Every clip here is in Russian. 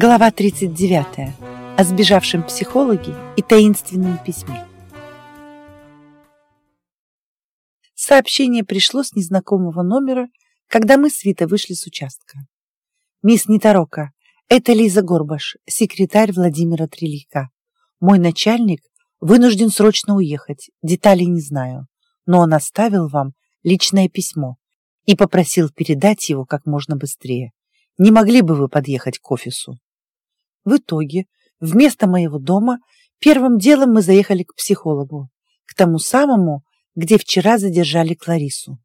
Глава 39. О сбежавшем психологе и таинственном письме. Сообщение пришло с незнакомого номера, когда мы с Витой вышли с участка. «Мисс Неторока, это Лиза Горбаш, секретарь Владимира Трелика. Мой начальник вынужден срочно уехать, деталей не знаю, но он оставил вам личное письмо и попросил передать его как можно быстрее. Не могли бы вы подъехать к офису? В итоге, вместо моего дома, первым делом мы заехали к психологу, к тому самому, где вчера задержали Кларису.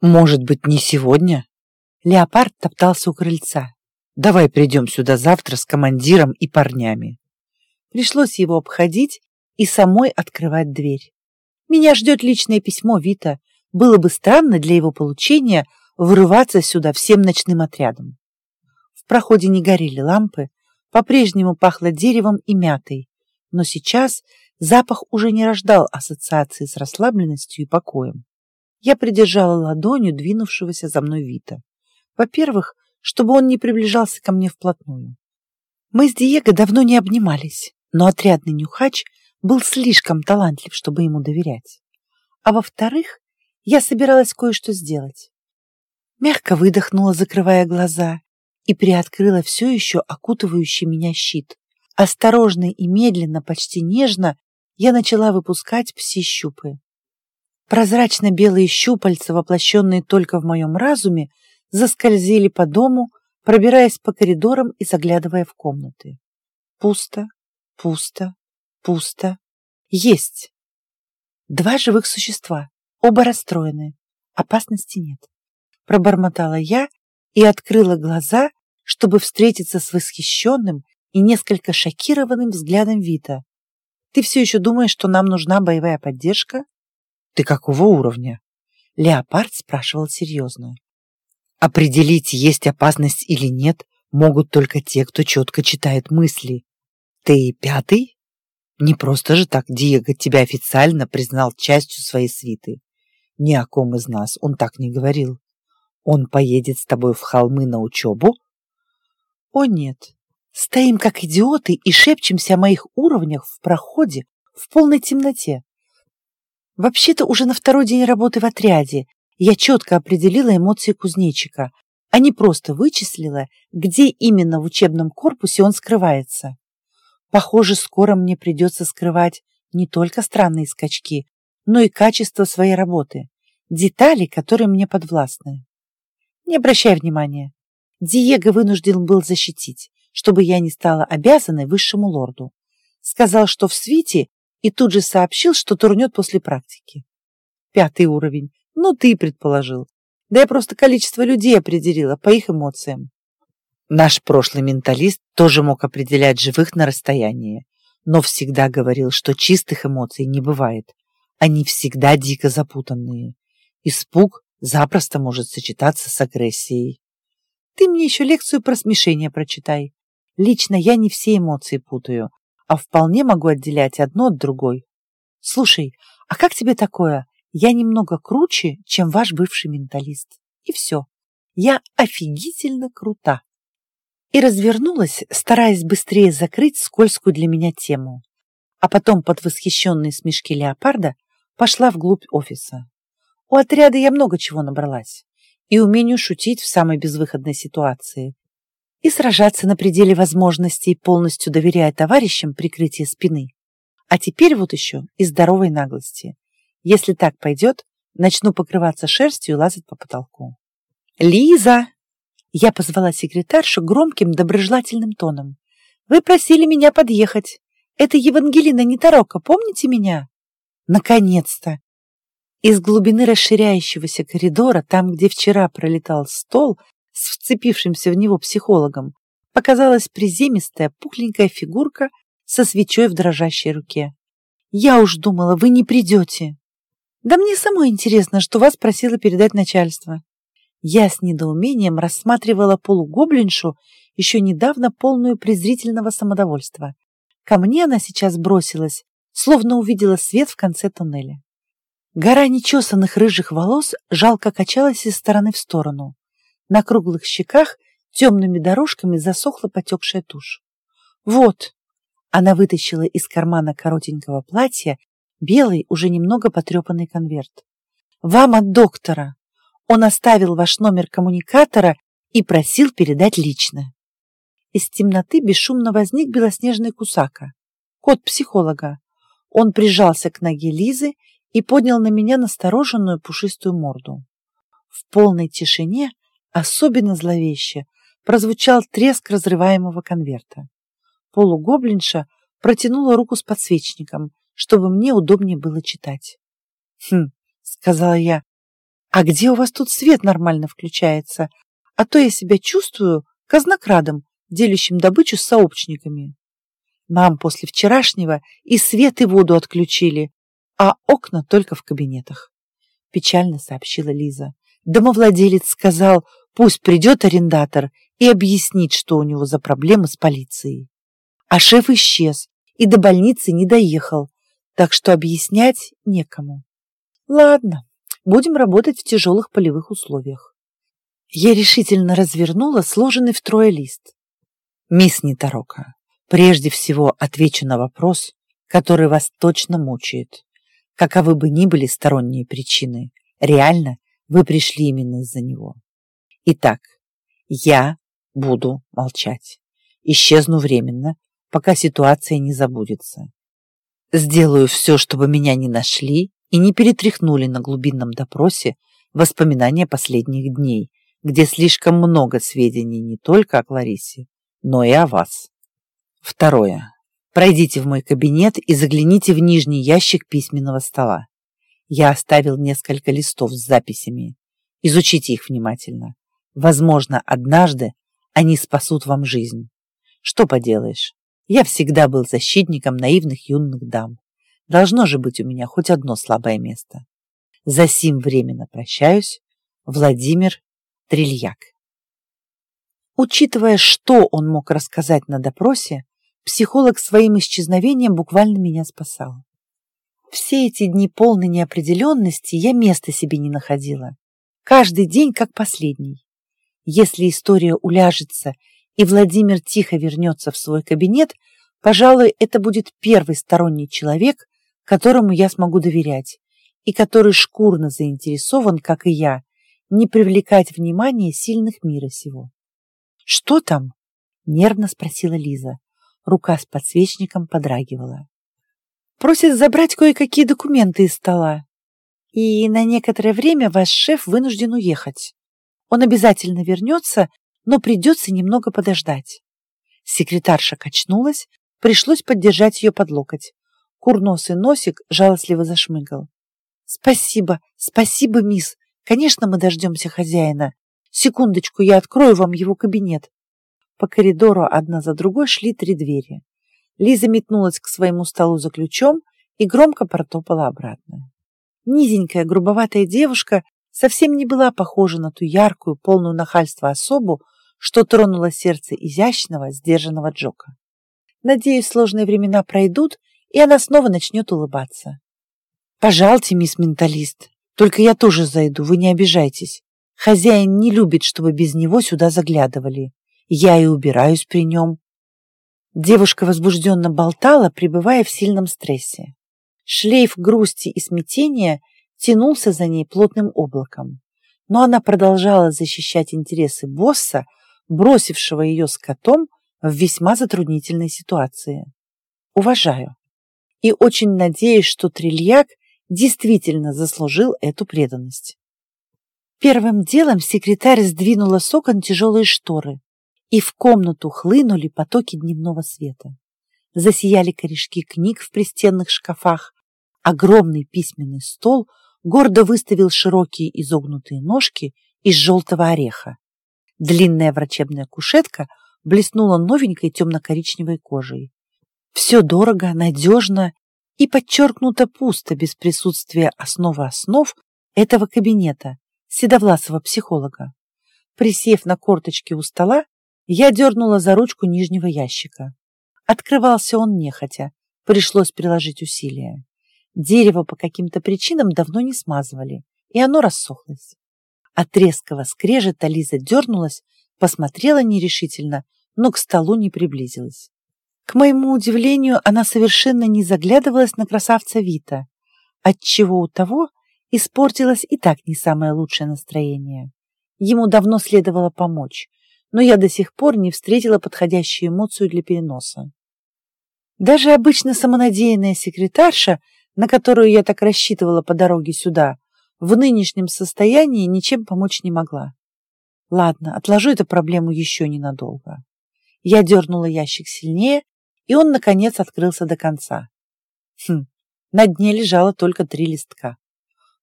Может быть, не сегодня? Леопард топтался у крыльца. Давай придем сюда завтра с командиром и парнями. Пришлось его обходить и самой открывать дверь. Меня ждет личное письмо Вита. Было бы странно для его получения вырываться сюда всем ночным отрядом. В проходе не горели лампы, по-прежнему пахло деревом и мятой, но сейчас запах уже не рождал ассоциации с расслабленностью и покоем. Я придержала ладонью двинувшегося за мной Вита. Во-первых, чтобы он не приближался ко мне вплотную. Мы с Диего давно не обнимались, но отрядный нюхач был слишком талантлив, чтобы ему доверять. А во-вторых, я собиралась кое-что сделать. Мягко выдохнула, закрывая глаза, и приоткрыла все еще окутывающий меня щит. Осторожно и медленно, почти нежно, я начала выпускать пси-щупы. Прозрачно-белые щупальца, воплощенные только в моем разуме, заскользили по дому, пробираясь по коридорам и заглядывая в комнаты. Пусто, пусто, пусто. Есть. Два живых существа, оба расстроены. Опасности нет. Пробормотала я и открыла глаза, чтобы встретиться с восхищенным и несколько шокированным взглядом Вита. «Ты все еще думаешь, что нам нужна боевая поддержка?» «Ты какого уровня?» Леопард спрашивал серьезно. «Определить, есть опасность или нет, могут только те, кто четко читает мысли. Ты пятый? Не просто же так Диего тебя официально признал частью своей свиты. Ни о ком из нас он так не говорил. Он поедет с тобой в холмы на учебу? О нет. Стоим как идиоты и шепчемся о моих уровнях в проходе в полной темноте. Вообще-то уже на второй день работы в отряде я четко определила эмоции кузнечика, а не просто вычислила, где именно в учебном корпусе он скрывается. Похоже, скоро мне придется скрывать не только странные скачки, но и качество своей работы, детали, которые мне подвластны. Не обращай внимания. Диего вынужден был защитить, чтобы я не стала обязанной высшему лорду. Сказал, что в свите, и тут же сообщил, что турнет после практики. Пятый уровень. Ну, ты предположил. Да я просто количество людей определила по их эмоциям. Наш прошлый менталист тоже мог определять живых на расстоянии, но всегда говорил, что чистых эмоций не бывает. Они всегда дико запутанные. Испуг запросто может сочетаться с агрессией. Ты мне еще лекцию про смешение прочитай. Лично я не все эмоции путаю, а вполне могу отделять одно от другой. Слушай, а как тебе такое? Я немного круче, чем ваш бывший менталист. И все. Я офигительно крута. И развернулась, стараясь быстрее закрыть скользкую для меня тему. А потом под восхищенные смешки леопарда пошла вглубь офиса. У отряда я много чего набралась. И умению шутить в самой безвыходной ситуации. И сражаться на пределе возможностей, полностью доверяя товарищам прикрытие спины. А теперь вот еще и здоровой наглости. Если так пойдет, начну покрываться шерстью и лазать по потолку. «Лиза!» Я позвала секретаршу громким доброжелательным тоном. «Вы просили меня подъехать. Это Евангелина Неторока, помните меня?» «Наконец-то! Из глубины расширяющегося коридора, там, где вчера пролетал стол с вцепившимся в него психологом, показалась приземистая пухленькая фигурка со свечой в дрожащей руке. «Я уж думала, вы не придете!» «Да мне самой интересно, что вас просило передать начальство». Я с недоумением рассматривала полугоблиншу, еще недавно полную презрительного самодовольства. Ко мне она сейчас бросилась, словно увидела свет в конце туннеля. Гора нечесанных рыжих волос жалко качалась из стороны в сторону. На круглых щеках темными дорожками засохла потекшая тушь. Вот, она вытащила из кармана коротенького платья белый, уже немного потрепанный конверт. Вам от доктора. Он оставил ваш номер коммуникатора и просил передать лично. Из темноты бесшумно возник белоснежный кусака, кот психолога. Он прижался к ноге Лизы и поднял на меня настороженную пушистую морду. В полной тишине, особенно зловеще, прозвучал треск разрываемого конверта. Полугоблинша протянула руку с подсвечником, чтобы мне удобнее было читать. «Хм», — сказала я, — «а где у вас тут свет нормально включается? А то я себя чувствую казнокрадом, делящим добычу с сообщниками. Нам после вчерашнего и свет, и воду отключили, а окна только в кабинетах. Печально сообщила Лиза. Домовладелец сказал, пусть придет арендатор и объяснит, что у него за проблемы с полицией. А шеф исчез и до больницы не доехал, так что объяснять некому. Ладно, будем работать в тяжелых полевых условиях. Я решительно развернула сложенный втрое лист. Мисс Нитарока, прежде всего отвечу на вопрос, который вас точно мучает. Каковы бы ни были сторонние причины, реально вы пришли именно из-за него. Итак, я буду молчать. Исчезну временно, пока ситуация не забудется. Сделаю все, чтобы меня не нашли и не перетряхнули на глубинном допросе воспоминания последних дней, где слишком много сведений не только о Кларисе, но и о вас. Второе. Пройдите в мой кабинет и загляните в нижний ящик письменного стола. Я оставил несколько листов с записями. Изучите их внимательно. Возможно, однажды они спасут вам жизнь. Что поделаешь, я всегда был защитником наивных юных дам. Должно же быть у меня хоть одно слабое место. За сим временно прощаюсь. Владимир Трильяк. Учитывая, что он мог рассказать на допросе, психолог своим исчезновением буквально меня спасал. Все эти дни полной неопределенности я места себе не находила. Каждый день как последний. Если история уляжется и Владимир тихо вернется в свой кабинет, пожалуй, это будет первый сторонний человек, которому я смогу доверять и который шкурно заинтересован, как и я, не привлекать внимание сильных мира сего. «Что там?» — нервно спросила Лиза. Рука с подсвечником подрагивала. «Просит забрать кое-какие документы из стола. И на некоторое время ваш шеф вынужден уехать. Он обязательно вернется, но придется немного подождать». Секретарша качнулась, пришлось поддержать ее под локоть. Курносый носик жалостливо зашмыгал. «Спасибо, спасибо, мисс. Конечно, мы дождемся хозяина. Секундочку, я открою вам его кабинет. По коридору одна за другой шли три двери. Лиза метнулась к своему столу за ключом и громко протопала обратно. Низенькая, грубоватая девушка совсем не была похожа на ту яркую, полную нахальства особу, что тронуло сердце изящного, сдержанного Джока. Надеюсь, сложные времена пройдут, и она снова начнет улыбаться. «Пожалуйте, мисс Менталист, только я тоже зайду, вы не обижайтесь. Хозяин не любит, чтобы без него сюда заглядывали. Я и убираюсь при нем. Девушка возбужденно болтала, пребывая в сильном стрессе. Шлейф грусти и смятения тянулся за ней плотным облаком. Но она продолжала защищать интересы босса, бросившего ее с котом в весьма затруднительной ситуации. Уважаю. И очень надеюсь, что Трильяк действительно заслужил эту преданность. Первым делом секретарь сдвинула с окон тяжелые шторы, и в комнату хлынули потоки дневного света. Засияли корешки книг в пристенных шкафах, огромный письменный стол гордо выставил широкие изогнутые ножки из желтого ореха. Длинная врачебная кушетка блеснула новенькой темно-коричневой кожей. Все дорого, надежно и подчеркнуто пусто без присутствия основы основ этого кабинета, седовласого психолога. Присев на корточки у стола, я дернула за ручку нижнего ящика. Открывался он нехотя, пришлось приложить усилия. Дерево по каким-то причинам давно не смазывали, и оно рассохлось. От резкого скрежета Лиза дернулась, посмотрела нерешительно, но к столу не приблизилась. К моему удивлению, она совершенно не заглядывалась на красавца Вита, отчего у того испортилось и так не самое лучшее настроение. Ему давно следовало помочь, но я до сих пор не встретила подходящую эмоцию для переноса. Даже обычно самонадеянная секретарша, на которую я так рассчитывала по дороге сюда, в нынешнем состоянии ничем помочь не могла. Ладно, отложу эту проблему еще ненадолго. Я дернула ящик сильнее, и он, наконец, открылся до конца. Хм, на дне лежало только три листка.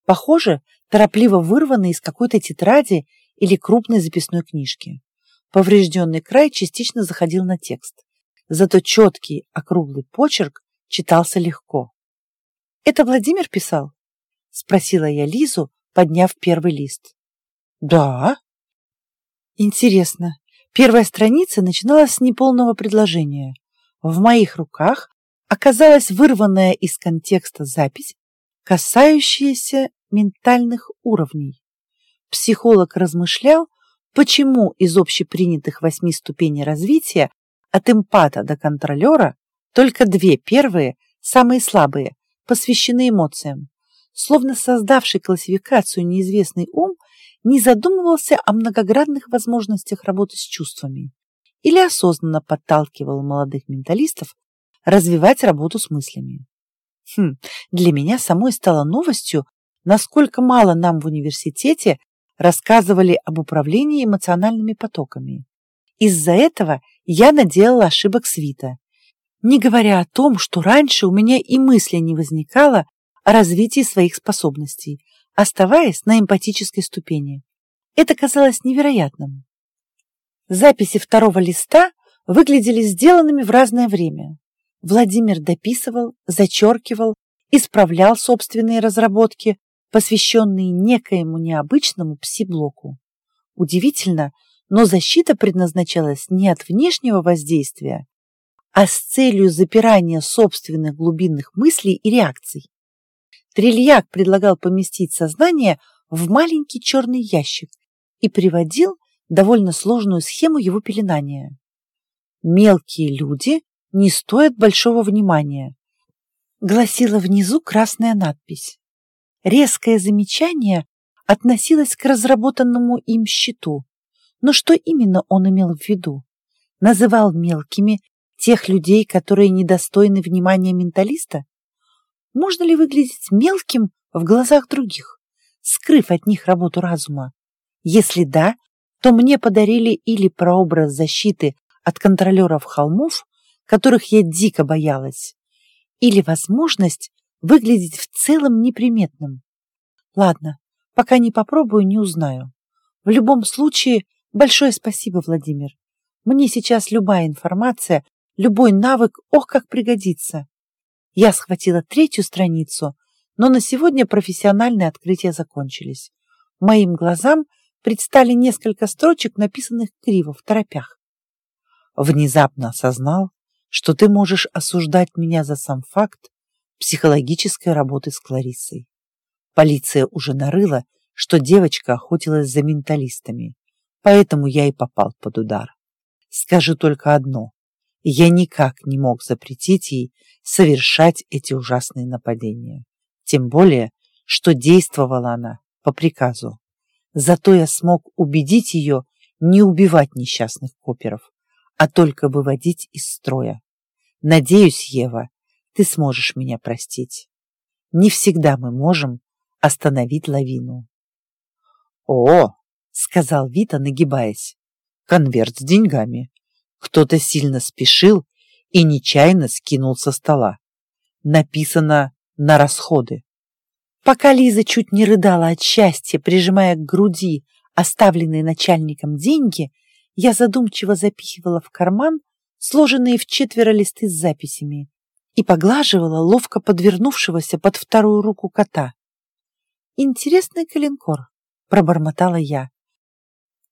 Похоже, торопливо вырванные из какой-то тетради или крупной записной книжки. Поврежденный край частично заходил на текст. Зато четкий, округлый почерк читался легко. «Это Владимир писал?» — спросила я Лизу, подняв первый лист. «Да». «Интересно. Первая страница начиналась с неполного предложения. В моих руках оказалась вырванная из контекста запись, касающаяся ментальных уровней. Психолог размышлял, почему из общепринятых восьми ступеней развития от эмпата до контролера только две первые, самые слабые, посвящены эмоциям. Словно создавший классификацию неизвестный ум не задумывался о многогранных возможностях работы с чувствами или осознанно подталкивал молодых менталистов развивать работу с мыслями. Хм, для меня самой стало новостью, насколько мало нам в университете рассказывали об управлении эмоциональными потоками. Из-за этого я наделала ошибок свита, не говоря о том, что раньше у меня и мысли не возникало о развитии своих способностей, оставаясь на эмпатической ступени. Это казалось невероятным. Записи второго листа выглядели сделанными в разное время. Владимир дописывал, зачеркивал, исправлял собственные разработки, посвященные некоему необычному пси-блоку. Удивительно, но защита предназначалась не от внешнего воздействия, а с целью запирания собственных глубинных мыслей и реакций. Трильяк предлагал поместить сознание в маленький черный ящик и приводил довольно сложную схему его пеленания. Мелкие люди не стоят большого внимания, гласила внизу красная надпись. Резкое замечание относилось к разработанному им счету, но что именно он имел в виду? Называл мелкими тех людей, которые недостойны внимания менталиста? Можно ли выглядеть мелким в глазах других, скрыв от них работу разума? Если да, то мне подарили или прообраз защиты от контролеров холмов, которых я дико боялась, или возможность выглядеть в целом неприметным. Ладно, пока не попробую, не узнаю. В любом случае, Большое спасибо, Владимир. Мне сейчас любая информация, любой навык, ох, как пригодится. Я схватила третью страницу, но на сегодня профессиональные открытия закончились. Моим глазам предстали несколько строчек, написанных криво, в торопях. Внезапно осознал, что ты можешь осуждать меня за сам факт психологической работы с Клариссой. Полиция уже нарыла, что девочка охотилась за менталистами. Поэтому я и попал под удар. Скажу только одно. Я никак не мог запретить ей совершать эти ужасные нападения. Тем более, что действовала она по приказу. Зато я смог убедить ее не убивать несчастных коперов, а только выводить из строя. Надеюсь, Ева, ты сможешь меня простить. Не всегда мы можем остановить лавину. О, сказал Вита, нагибаясь. Конверт с деньгами. Кто-то сильно спешил и нечаянно скинул со стола. Написано «на расходы». Пока Лиза чуть не рыдала от счастья, прижимая к груди оставленные начальником деньги, я задумчиво запихивала в карман сложенные в четверо листы с записями и поглаживала ловко подвернувшегося под вторую руку кота. «Интересный калинкор», — пробормотала я.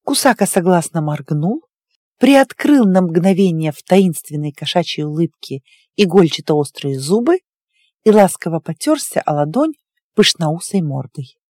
Кусака согласно моргнул, приоткрыл на мгновение в таинственной кошачьей улыбке игольчато-острые зубы и ласково потерся о ладонь пышноусой мордой.